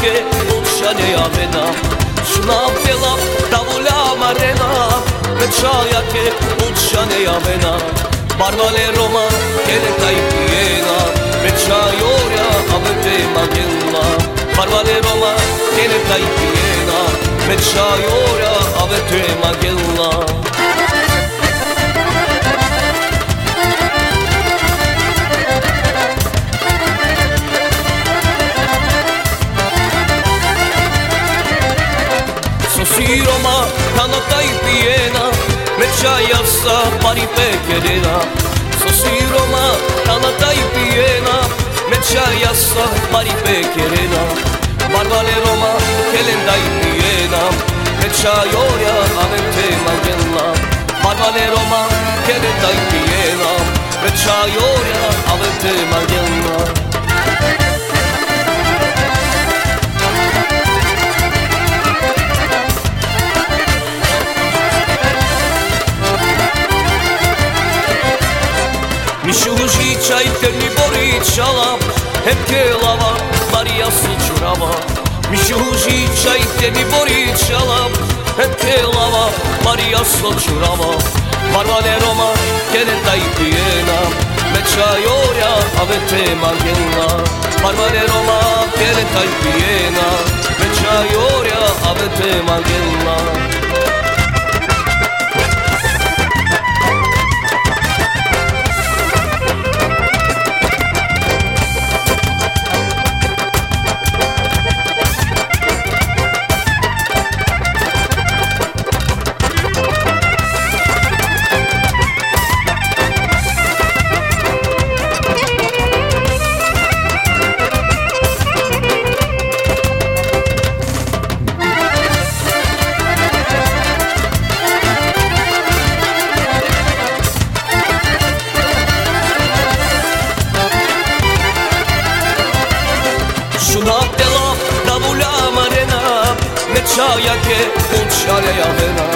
che ušane javena Šuna pjela da volja marena. Čaja che ušane javena Barvale Roma che le tai piena me čajoria avete magella Barvale Roma che le tai piena me čajoria avete magella pijena Meča jasa paripe kedena Sosi Roma talata i pijena Meča jasa paripe kedena Barbale Roma kelenda i pijena Meča jorja avente magella Barbale Roma kelenda i pijena Meča jorja avente magella Duši čaj temni bori čala Hepke lava, Marija si čurava Mi žuži şey čaj temni bori čala Hepke lava, Marija si čurava Varvane Roma, kene taj pijena Me čajoja, a ve te margena Varvane Roma, kene taj pijena Me čajoja, a ve te margena tela da volja marena Me čaja che učare javena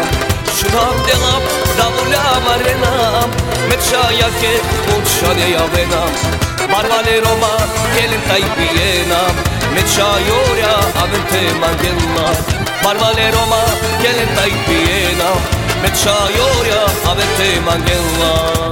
Šuna tela da volja marena Me čaja che učare javena Barvale Roma gelin tai piena Me čajoria avente magella Barvale Roma gelin tai piena Me čajoria avente magella